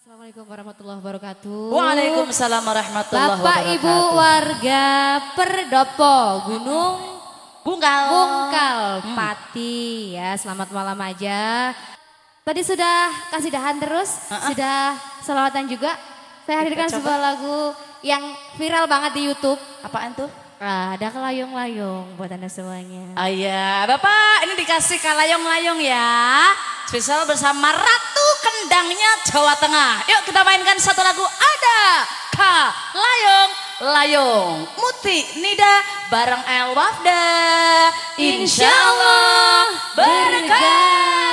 Assalamualaikum warahmatullahi wabarakatuh. Waalaikumsalam warahmatullahi Bapak wabarakatuh. Ibu warga Perdopo Gunung Bungkal. Bungkal Hmm. Pati ya selamat malam aja. Tadi sudah kasih dahan terus, sudah selawatan juga. Saya hadirkan coba. sebuah lagu yang viral banget di YouTube. Apaan tuh? Ah, ada kelayong-layong buat anda semuanya. Ah iya, Bapak ini dikasih kalayong-layong ya. Spesial bersama Ratu Kendangnya Jawa Tengah. Yuk kita mainkan satu lagu. Ada Ka Layong Layong. Muti Nida bareng El Wafda. Insya Allah berkah.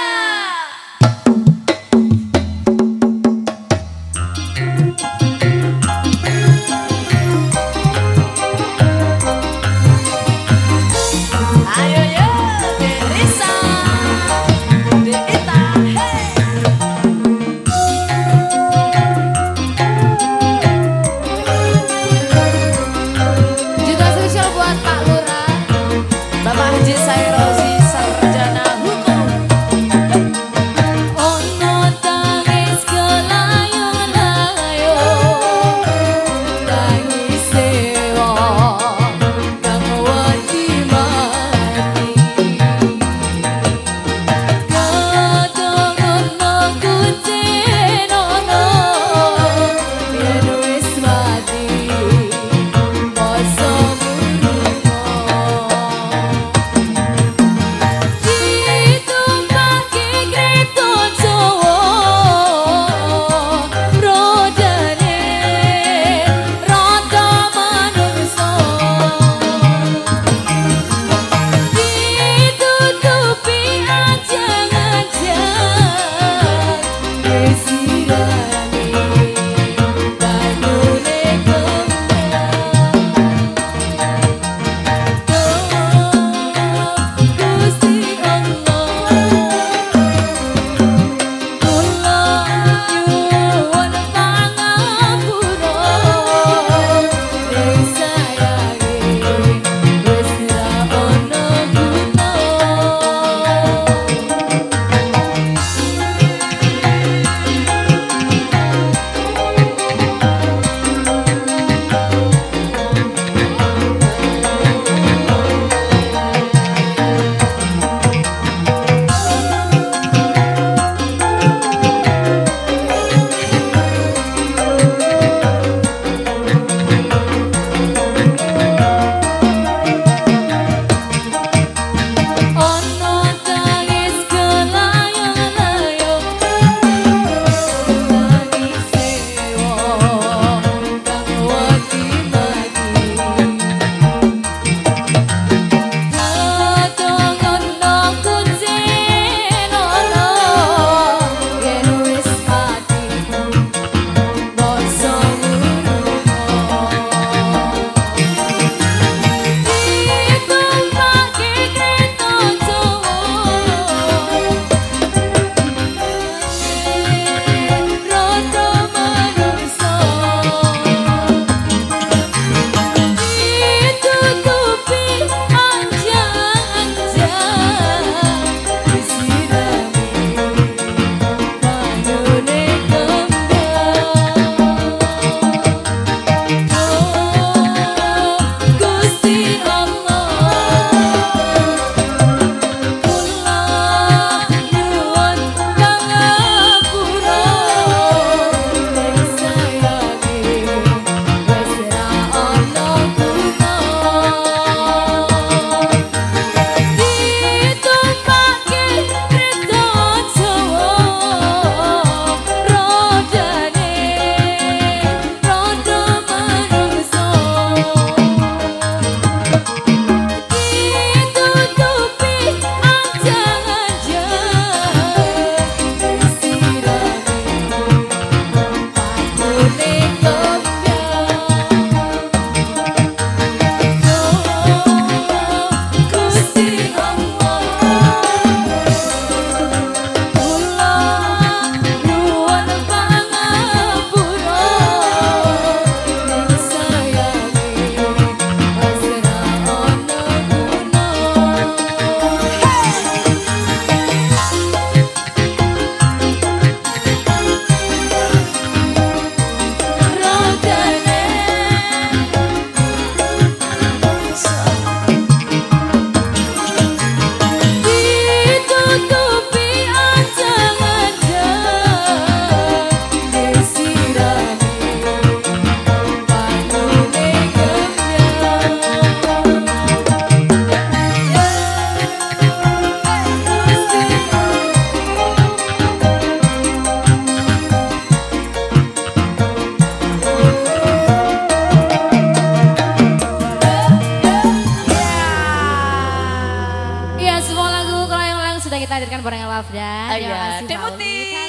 menghadirkan Boreng Lafda. Ya. Oh, Terima iya. kasih. Demuti.